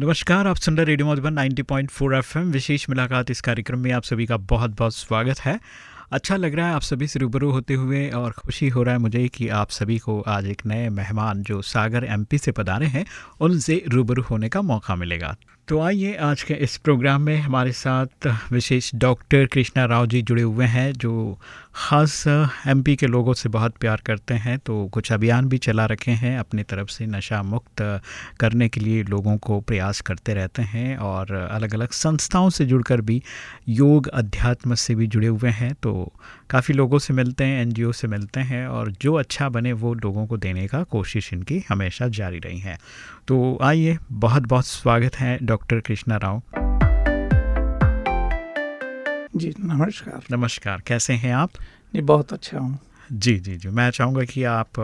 नमस्कार, आप सुन रहे रेडियो मधुबन 90.4 पॉइंट विशेष मुलाकात इस कार्यक्रम में आप सभी का बहुत बहुत स्वागत है। अच्छा लग रहा है आप सभी से रूबरू होते हुए और खुशी हो रहा है मुझे कि आप सभी को आज एक नए मेहमान जो सागर एमपी से पधारे हैं, उनसे रूबरू होने का मौका मिलेगा। तो आइए आज के इस प्रोग्राम में हमारे साथ विशेष डॉक्टर कृष्णा राव जी जुड़े हुए हैं, जो ख़ास एमपी के लोगों से बहुत प्यार करते हैं तो कुछ अभियान भी चला रखे हैं अपनी तरफ़ से, नशा मुक्त करने के लिए लोगों को प्रयास करते रहते हैं और अलग अलग संस्थाओं से जुड़कर भी योग अध्यात्म से भी जुड़े हुए हैं तो काफ़ी लोगों से मिलते हैं एनजीओ से मिलते हैं और जो अच्छा बने वो लोगों को देने का कोशिश इनकी हमेशा जारी रही है। तो आइए बहुत बहुत स्वागत है डॉक्टर कृष्णा राव। जी नमस्कार। नमस्कार कैसे हैं आप? जी बहुत अच्छा हूँ। जी जी जी मैं चाहूँगा कि आप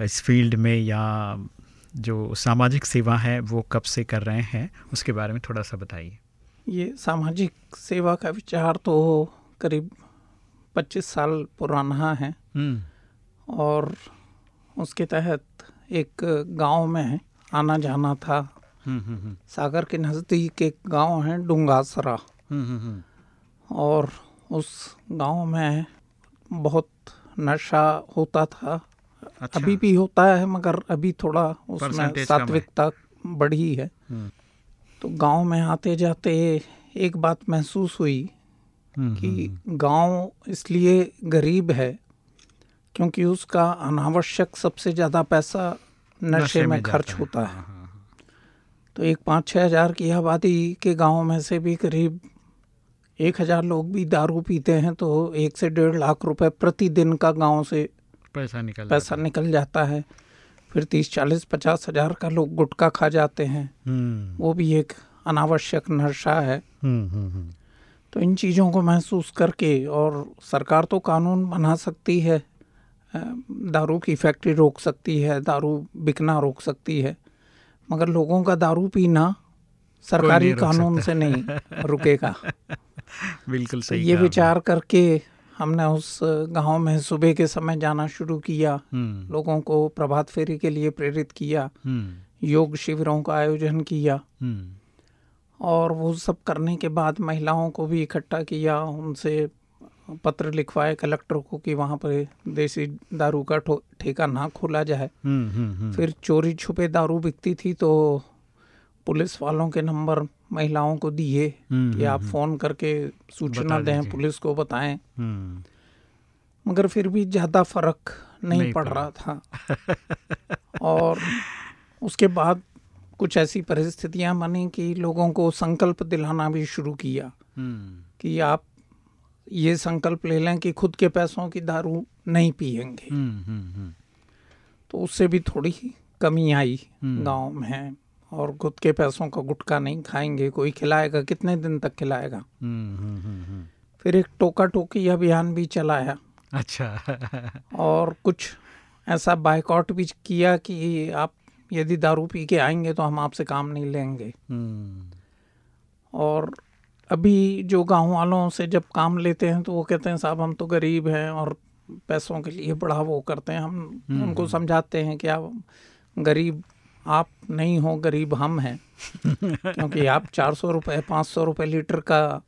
इस फ़ील्ड में या जो सामाजिक सेवा है वो कब से कर रहे हैं उसके बारे में थोड़ा सा बताइए। ये सामाजिक सेवा का विचार तो करीब 25 साल पुराना है हम्म। और उसके तहत एक गाँव में आना जाना था हम्म, हम्म। सागर के नज़दीक एक गाँव है डुंगासरा। और उस गाँव में बहुत नशा होता था अच्छा। अभी भी होता है मगर अभी थोड़ा उसमें। सात्विकता बढ़ी है। तो गाँव में आते जाते एक बात महसूस हुई कि गाँव इसलिए गरीब है क्योंकि उसका अनावश्यक सबसे ज़्यादा पैसा नशे नशे में जाता खर्च होता है तो एक पाँच छः हज़ार की आबादी के गाँव में से भी करीब एक हज़ार लोग भी दारू पीते हैं तो एक से डेढ़ लाख रुपए प्रतिदिन का गाँव से पैसा निकल पैसा निकल जाता है। फिर तीस चालीस पचास हज़ार का लोग गुटखा खा जाते हैं। हम्म, वो भी एक अनावश्यक नशा है। हम्म, हम्म, हम्म। तो इन चीज़ों को महसूस करके और सरकार तो कानून बना सकती है दारू की फैक्ट्री रोक सकती है दारू बिकना रोक सकती है मगर लोगों का दारू पीना सरकारी कानून से नहीं रुकेगा। बिल्कुल तो सही ये विचार करके हमने उस गाँव में सुबह के समय जाना शुरू किया हम्म, लोगों को प्रभात फेरी के लिए प्रेरित किया हम्म, योग शिविरों का आयोजन किया। हम्म, और वो सब करने के बाद महिलाओं को भी इकट्ठा किया उनसे पत्र लिखवाए कलेक्टर को कि वहाँ पर देसी दारू का ठेका ना खोला जाए। हम्म, हम्म, हम्म। फिर चोरी छुपे दारू बिकती थी तो पुलिस वालों के नंबर महिलाओं को दिए कि आप फ़ोन करके सूचना दें पुलिस को बताएँ। मगर फिर भी ज़्यादा फ़र्क नहीं, नहीं पड़। रहा था। और उसके बाद कुछ ऐसी परिस्थितियाँ बनी कि लोगों को संकल्प दिलाना भी शुरू किया हम्म, कि आप ये संकल्प ले लें कि खुद के पैसों की दारू नहीं पियेंगे हम्म, हम्म। तो उससे भी थोड़ी कमी आई। गाँव में और खुद के पैसों का गुटखा नहीं खाएँगे कोई खिलाएगा कितने दिन तक खिलाएगा। फिर एक टोका टोकी अभियान भी चलाया अच्छा और कुछ ऐसा बाइकआउट भी किया कि आप यदि दारू पी के आएँगे तो हम आपसे काम नहीं लेंगे। हम्म, और अभी जो गाँव वालों से जब काम लेते हैं तो वो कहते हैं साहब हम तो गरीब हैं और पैसों के लिए बड़ा वो करते हैं। हम उनको समझाते हैं कि आप गरीब आप नहीं हो गरीब हम हैं। क्योंकि आप चार सौ रुपये पाँच सौ रुपये लीटर का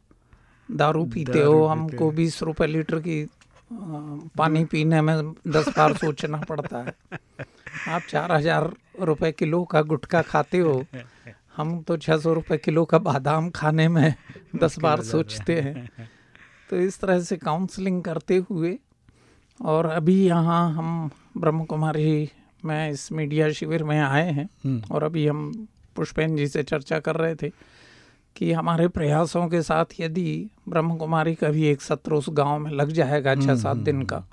दारू पीते हो। हमको बीस रुपये लीटर की पानी पीने में दस बार सोचना पड़ता है। आप चार हज़ार रुपये किलो का गुटखा खाते हो हम तो छः सौ रुपये किलो का बादाम खाने में दस बार सोचते हैं। तो इस तरह से काउंसलिंग करते हुए और अभी यहाँ हम ब्रह्म कुमारी में इस मीडिया शिविर में आए हैं हम्म। और अभी हम पुष्पेन जी से चर्चा कर रहे थे कि हमारे प्रयासों के साथ यदि ब्रह्म कुमारी का भी एक सत्र उस गाँव में लग जाएगा छः सात दिन का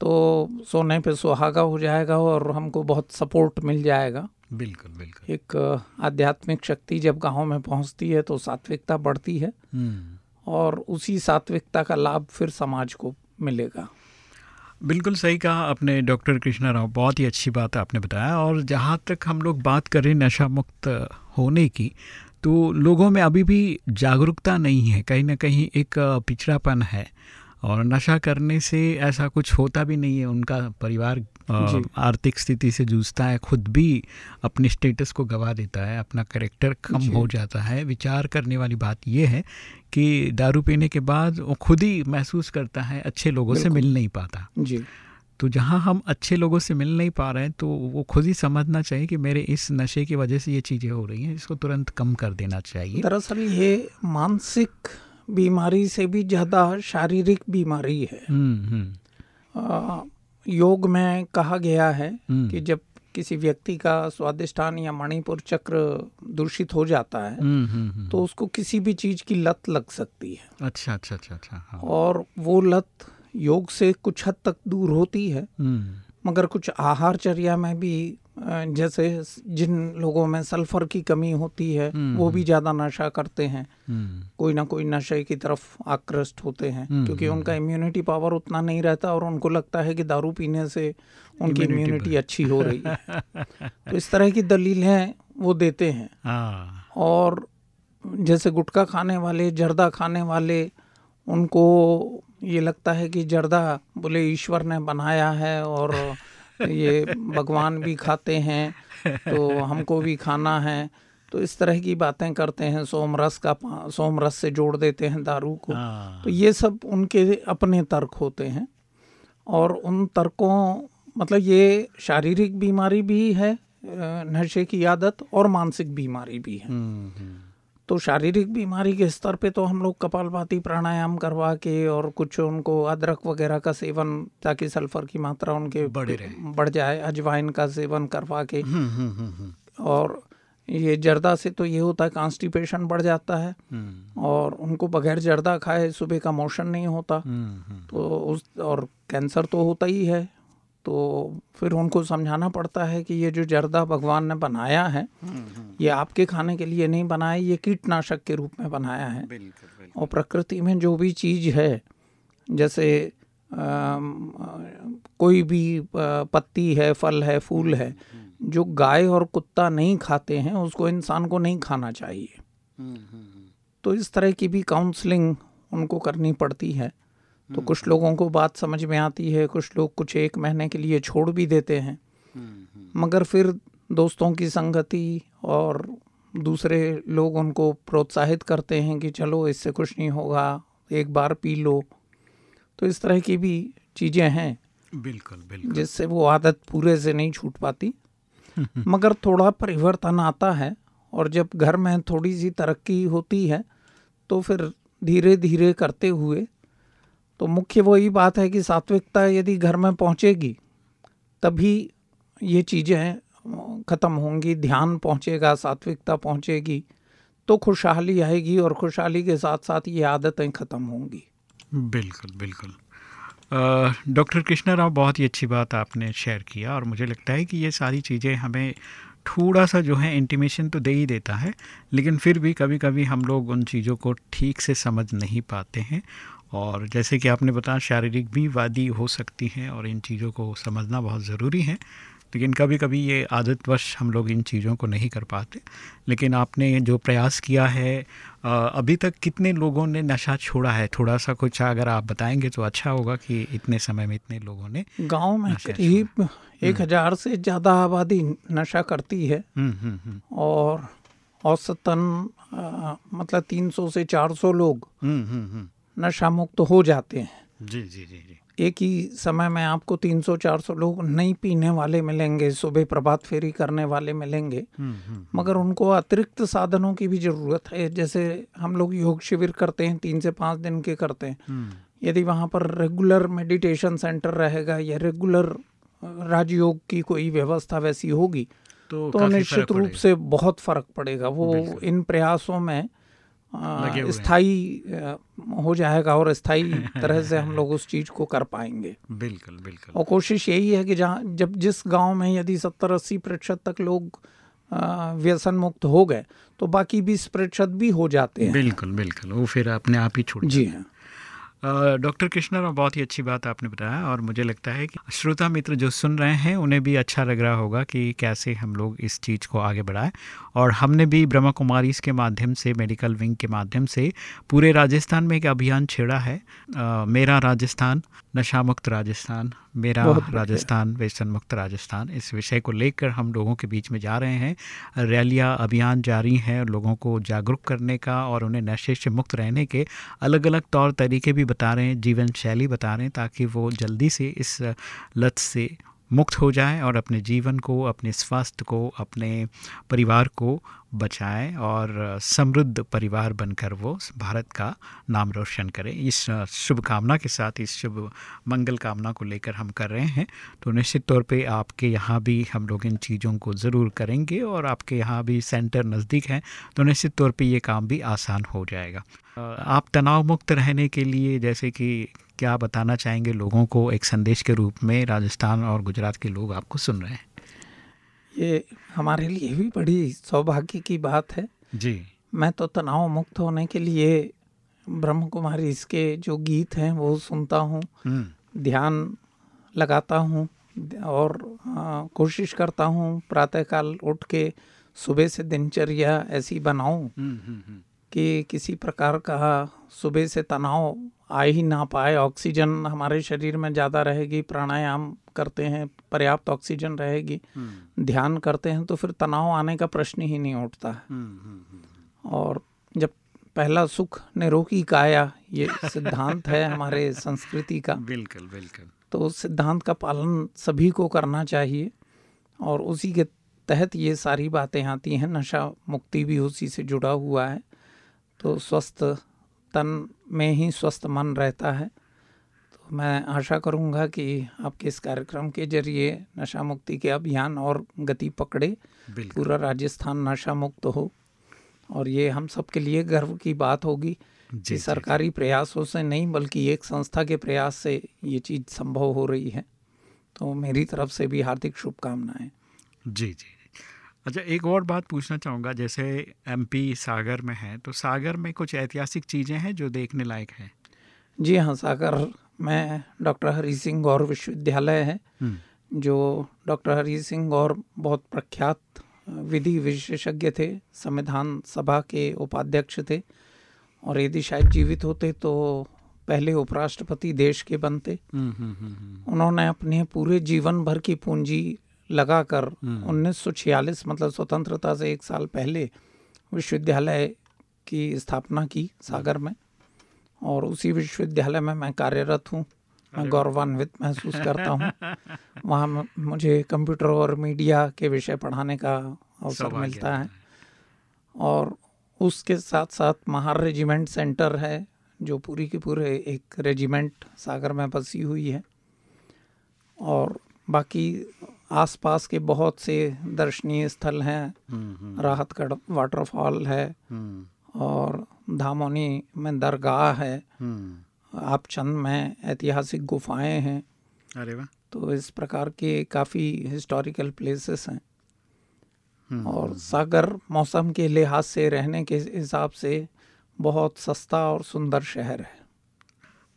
तो सोने पे सुहागा हो जाएगा और हमको बहुत सपोर्ट मिल जाएगा। बिल्कुल बिल्कुल। एक आध्यात्मिक शक्ति जब गाँव में पहुँचती है तो सात्विकता बढ़ती है। हम्म। और उसी सात्विकता का लाभ फिर समाज को मिलेगा। बिल्कुल सही कहा आपने डॉक्टर कृष्णा राव। बहुत ही अच्छी बात आपने बताया। और जहाँ तक हम लोग बात करें नशा मुक्त होने की तो लोगों में अभी भी जागरूकता नहीं है। कहीं ना कहीं एक पिछड़ापन है। और नशा करने से ऐसा कुछ होता भी नहीं है। उनका परिवार आर्थिक स्थिति से जूझता है खुद भी अपने स्टेटस को गवा देता है अपना करेक्टर कम हो जाता है। विचार करने वाली बात यह है कि दारू पीने के बाद वो खुद ही महसूस करता है अच्छे लोगों से मिल नहीं पाता। जी। तो जहाँ हम अच्छे लोगों से मिल नहीं पा रहे हैं तो वो खुद ही समझना चाहिए कि मेरे इस नशे की वजह से ये चीज़ें हो रही हैं इसको तुरंत कम कर देना चाहिए। दरअसल ये मानसिक बीमारी से भी ज़्यादा शारीरिक बीमारी है हम्म, हम्म। योग में कहा गया है हम्म। कि जब किसी व्यक्ति का स्वादिष्ठान या मणिपुर चक्र दूषित हो जाता है तो उसको किसी भी चीज़ की लत लग सकती है अच्छा अच्छा अच्छा अच्छा हाँ। और वो लत योग से कुछ हद तक दूर होती है मगर कुछ आहारचर्या में भी जैसे जिन लोगों में सल्फ़र की कमी होती है वो भी हम्म। ज़्यादा नशा करते हैं। हम्म। कोई ना कोई नशे की तरफ़ आकृष्ट होते हैं हम्म, क्योंकि उनका इम्यूनिटी पावर उतना नहीं रहता और उनको लगता है कि दारू पीने से उनकी इम्यूनिटी अच्छी हो रही है। तो इस तरह की दलीलें वो देते हैं। हाँ। और जैसे गुटखा खाने वाले जर्दा खाने वाले उनको ये लगता है कि जर्दा बोले ईश्वर ने बनाया है और ये भगवान भी खाते हैं तो हमको भी खाना है तो इस तरह की बातें करते हैं सोम रस का पा- सोम रस से जोड़ देते हैं दारू को हाँ। तो ये सब उनके अपने तर्क होते हैं और उन तर्कों मतलब ये शारीरिक बीमारी भी है नशे की आदत और मानसिक बीमारी भी है हम्म, हम्म। तो शारीरिक बीमारी के स्तर पे तो हम लोग कपालभाति प्राणायाम करवा के और कुछ उनको अदरक वगैरह का सेवन ताकि सल्फ़र की मात्रा उनके बढ़े रहे। बढ़ जाए अजवाइन का सेवन करवा के हम्म, हम्म, हम्म। और ये जर्दा से तो ये होता है कॉन्स्टिपेशन बढ़ जाता है हम्म, और उनको बगैर जर्दा खाए सुबह का मोशन नहीं होता हम्म, हम्म। तो उस और कैंसर तो होता ही है तो फिर उनको समझाना पड़ता है कि ये जो जर्दा भगवान ने बनाया है ये आपके खाने के लिए नहीं बनाया ये कीटनाशक के रूप में बनाया है। बिल्कुल बिल्कुल। और प्रकृति में जो भी चीज़ है जैसे अम, कोई भी पत्ती है फल है फूल है जो गाय और कुत्ता नहीं खाते हैं उसको इंसान को नहीं खाना चाहिए। तो इस तरह की भी काउंसलिंग उनको करनी पड़ती है। तो कुछ लोगों को बात समझ में आती है कुछ लोग कुछ एक महीने के लिए छोड़ भी देते हैं। मगर फिर दोस्तों की संगति और दूसरे लोग उनको प्रोत्साहित करते हैं कि चलो इससे कुछ नहीं होगा एक बार पी लो। तो इस तरह की भी चीज़ें हैं। बिल्कुल बिल्कुल। जिससे वो आदत पूरे से नहीं छूट पाती। मगर थोड़ा परिवर्तन आता है और जब घर में थोड़ी सी तरक्की होती है तो फिर धीरे धीरे करते हुए तो मुख्य वही बात है कि सात्विकता यदि घर में पहुंचेगी, तभी ये चीज़ें ख़त्म होंगी, ध्यान पहुंचेगा, सात्विकता पहुंचेगी तो खुशहाली आएगी और खुशहाली के साथ साथ ये आदतें ख़त्म होंगी। बिल्कुल बिल्कुल। डॉक्टर कृष्णा राव बहुत ही अच्छी बात आपने शेयर किया और मुझे लगता है कि ये सारी चीज़ें हमें थोड़ा सा जो है इंटीमेशन तो दे ही देता है, लेकिन फिर भी कभी कभी हम लोग उन चीज़ों को ठीक से समझ नहीं पाते हैं और जैसे कि आपने बताया शारीरिक भी वादी हो सकती हैं और इन चीज़ों को समझना बहुत ज़रूरी है। लेकिन कभी कभी ये आदतवश हम लोग इन चीज़ों को नहीं कर पाते। लेकिन आपने जो प्रयास किया है अभी तक कितने लोगों ने नशा छोड़ा है? थोड़ा सा कुछ अगर आप बताएँगे तो अच्छा होगा कि इतने समय में इतने लोगों ने गाँव में करीब एक हज़ार से ज़्यादा आबादी नशा करती है। हम्म हम्म हम्म। और औसतन मतलब 300 से 400 लोग हम्म हम्म हम्म। नशा मुक्त हो जाते हैं। जी जी जी जी। एक ही समय में आपको 300-400 लोग नहीं पीने वाले मिलेंगे सुबह प्रभात फेरी करने वाले मिलेंगे। हम्म हम्म मगर उनको अतिरिक्त साधनों की भी ज़रूरत है। जैसे हम लोग योग शिविर करते हैं तीन से पाँच दिन के करते हैं। हम्म। यदि वहाँ पर रेगुलर मेडिटेशन सेंटर रहेगा या रेगुलर राजयोग की कोई व्यवस्था वैसी होगी तो तो निश्चित रूप से बहुत फ़र्क पड़ेगा। वो इन प्रयासों में हैं। स्थायी हो जाएगा और स्थायी तरह से हम लोग उस चीज़ को कर पाएँगे। बिल्कुल बिल्कुल। और कोशिश यही है कि जहाँ जब जिस गाँव में यदि सत्तर अस्सी प्रतिशत तक लोग व्यसन मुक्त हो गए तो बाकी बीस प्रतिशत भी हो जाते हैं। बिल्कुल बिल्कुल वो फिर अपने आप ही छूट जी हाँ। डॉक्टर कृष्णा बहुत ही अच्छी बात आपने बताया और मुझे लगता है कि श्रोता मित्र जो सुन रहे हैं उन्हें भी अच्छा लग रहा होगा कि कैसे हम लोग इस चीज़ को आगे बढ़ाएँ। और हमने भी ब्रह्मा कुमारी के माध्यम से मेडिकल विंग के माध्यम से पूरे राजस्थान में एक अभियान छेड़ा है। आ, मेरा राजस्थान नशा मुक्त राजस्थान। मेरा राजस्थान व्यसन मुक्त राजस्थान इस विषय को लेकर हम लोगों के बीच में जा रहे हैं। रैलियाँ अभियान जारी हैं लोगों को जागरूक करने का और उन्हें नशे से मुक्त रहने के अलग अलग तौर तरीके भी बता रहे हैं जीवन शैली बता रहे हैं ताकि वो जल्दी से इस लत से मुक्त हो जाए और अपने जीवन को अपने स्वास्थ्य को अपने परिवार को बचाएँ और समृद्ध परिवार बनकर वो भारत का नाम रोशन करें। इस शुभकामना के साथ, इस शुभ मंगल कामना को लेकर हम कर रहे हैं। तो निश्चित तौर पे आपके यहाँ भी हम लोग इन चीज़ों को ज़रूर करेंगे और आपके यहाँ भी सेंटर नज़दीक हैं तो निश्चित तौर पे ये काम भी आसान हो जाएगा। आप तनाव मुक्त रहने के लिए जैसे कि क्या बताना चाहेंगे लोगों को एक संदेश के रूप में राजस्थान और गुजरात के लोग आपको सुन रहे हैं? ये हमारे लिए भी बड़ी सौभाग्य की बात है। जी। मैं तो तनाव मुक्त होने के लिए ब्रह्म कुमारी इसके जो गीत हैं वो सुनता हूँ हम्म। ध्यान लगाता हूँ और आ, कोशिश करता हूँ प्रातःकाल उठ के सुबह से दिनचर्या ऐसी बनाऊँ हम्म, हम्म, कि किसी प्रकार का सुबह से तनाव आ ही ना पाए ऑक्सीजन हमारे शरीर में ज़्यादा रहेगी प्राणायाम करते हैं पर्याप्त ऑक्सीजन रहेगी। हम्म। ध्यान करते हैं तो फिर तनाव आने का प्रश्न ही नहीं उठता। है हम्म, हम्म, और जब पहला सुख निरोगी काया ये सिद्धांत है हमारे संस्कृति का। बिल्कुल बिल्कुल। तो उस सिद्धांत का पालन सभी को करना चाहिए और उसी के तहत ये सारी बातें आती हैं। नशा मुक्ति भी उसी से जुड़ा हुआ है। तो स्वस्थ तन में ही स्वस्थ मन रहता है। मैं आशा करूँगा कि आपके इस कार्यक्रम के ज़रिए नशा मुक्ति के अभियान और गति पकड़े पूरा राजस्थान नशा मुक्त हो। और ये हम सब के लिए गर्व की बात होगी कि सरकारी प्रयासों से नहीं बल्कि एक संस्था के प्रयास से ये चीज़ संभव हो रही है। तो मेरी तरफ़ से भी हार्दिक शुभकामनाएँ। जी जी। अच्छा एक और बात पूछना चाहूँगा जैसे एमपी सागर में है तो सागर में कुछ ऐतिहासिक चीज़ें हैं जो देखने लायक हैं? जी हाँ सागर में डॉक्टर हरी सिंह गौर विश्वविद्यालय है हम्म। जो डॉक्टर हरी सिंह गौर बहुत प्रख्यात विधि विशेषज्ञ थे संविधान सभा के उपाध्यक्ष थे और यदि शायद जीवित होते तो पहले उपराष्ट्रपति देश के बनते हम्म, हम्म, उन्होंने अपने पूरे जीवन भर की पूंजी लगाकर 1946 हम्म। मतलब स्वतंत्रता से एक साल पहले विश्वविद्यालय की स्थापना की सागर में और उसी विश्वविद्यालय में मैं कार्यरत हूँ। मैं गौरवान्वित महसूस करता हूँ। वहाँ मुझे कंप्यूटर और मीडिया के विषय पढ़ाने का अवसर मिलता है। और उसके साथ साथ महार रेजिमेंट सेंटर है जो पूरी की पूरे एक रेजिमेंट सागर में बसी हुई है। और बाकी आसपास के बहुत से दर्शनीय स्थल हैं। हम्म, हम्म। राहतगढ़ वाटरफॉल है। हम्म। और धामोनी में दरगाह है। आप चंद में ऐतिहासिक गुफाएँ हैं। अरे वाह। तो इस प्रकार के काफ़ी हिस्टोरिकल प्लेसेस हैं। और सागर मौसम के लिहाज से रहने के हिसाब से बहुत सस्ता और सुंदर शहर है।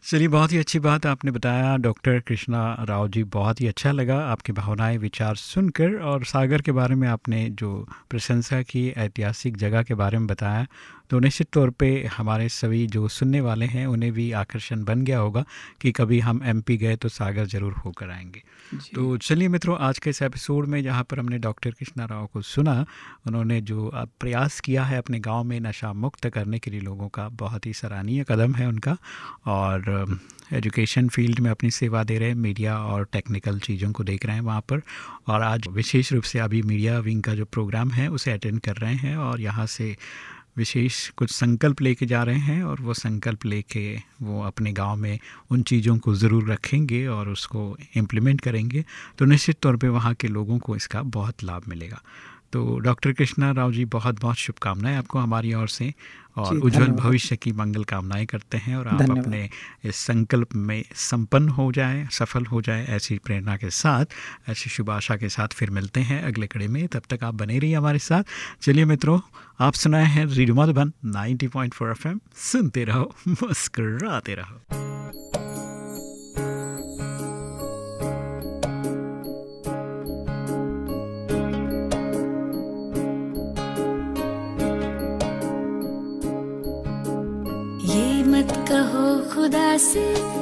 चलिए बहुत ही अच्छी बात आपने बताया। डॉक्टर कृष्णा राव जी बहुत ही अच्छा लगा आपकी भावनाएँ विचार सुनकर। और सागर के बारे में आपने जो प्रशंसा की ऐतिहासिक जगह के बारे में बताया तो निश्चित तौर पे हमारे सभी जो सुनने वाले हैं उन्हें भी आकर्षण बन गया होगा कि कभी हम एमपी गए तो सागर ज़रूर होकर आएँगे। तो चलिए मित्रों आज के इस एपिसोड में जहाँ पर हमने डॉक्टर कृष्णा राव को सुना उन्होंने जो प्रयास किया है अपने गाँव में नशा मुक्त करने के लिए लोगों का बहुत ही सराहनीय कदम है उनका और एजुकेशन फ़ील्ड में अपनी सेवा दे रहे हैं मीडिया और टेक्निकल चीज़ों को देख रहे हैं वहाँ पर और आज विशेष रूप से अभी मीडिया विंग का जो प्रोग्राम है उसे अटेंड कर रहे हैं और यहाँ से विशेष कुछ संकल्प लेके जा रहे हैं और वो संकल्प लेके वो अपने गाँव में उन चीज़ों को ज़रूर रखेंगे और उसको इम्प्लीमेंट करेंगे तो निश्चित तौर पे वहाँ के लोगों को इसका बहुत लाभ मिलेगा। तो डॉक्टर कृष्णा राव जी बहुत बहुत शुभकामनाएँ आपको हमारी ओर से और उज्जवल भविष्य की मंगल कामनाएँ करते हैं और आप अपने इस संकल्प में संपन्न हो जाए सफल हो जाए ऐसी प्रेरणा के साथ ऐसी शुभ आशा के साथ फिर मिलते हैं अगले कड़े में। तब तक आप बने रहिए हमारे साथ। चलिए मित्रों आप सुनाए हैं रेडियो मधुबन 90.4 एफएम। सुनते रहो मुस्कराते रहो। खुदा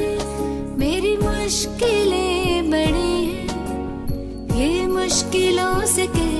से मेरी मुश्किलें बड़ी हैं। ये मुश्किलों से कह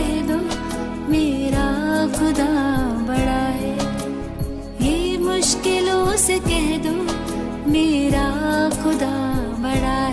दो मेरा खुदा बड़ा है। मुश्किलों से कह दो मेरा खुदा बड़ा है